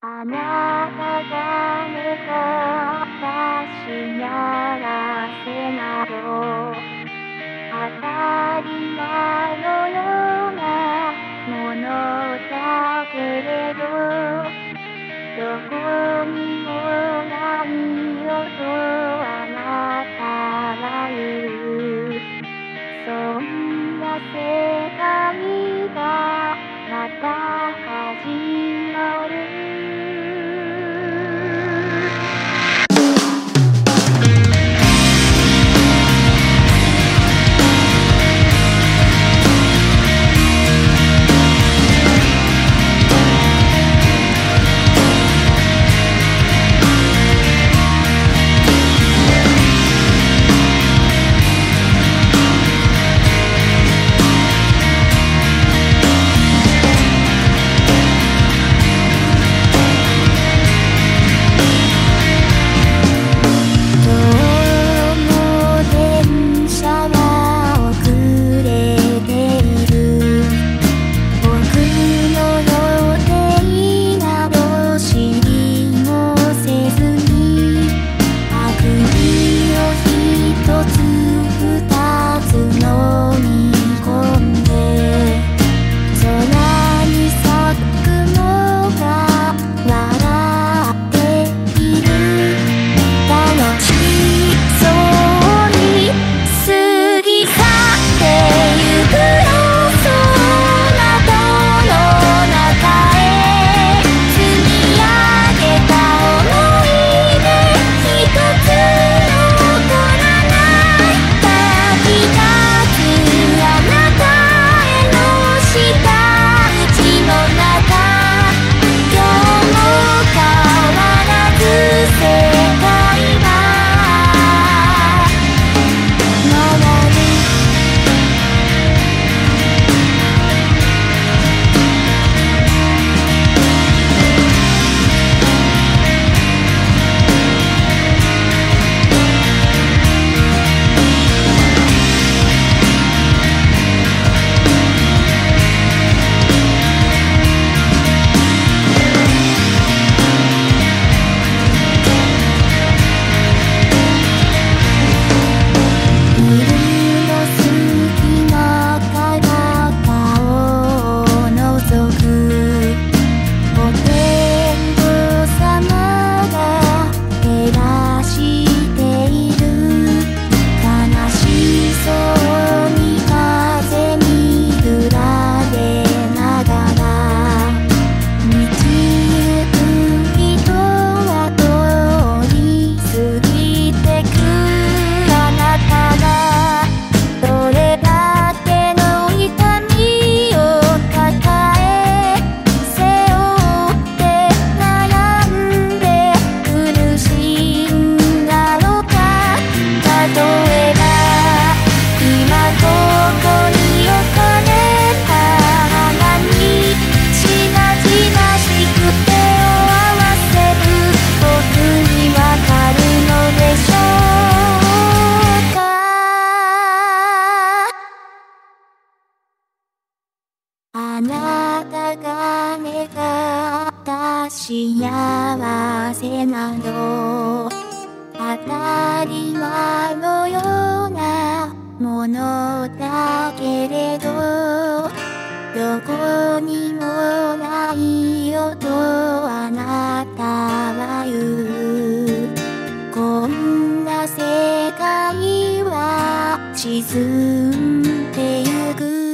あなたが向こう私やらせなよ当たり前のようなものだけれどどこ幸せなど当たり前のようなものだけれどどこにもないよとあなたは言う。こんな世界は沈んでゆく。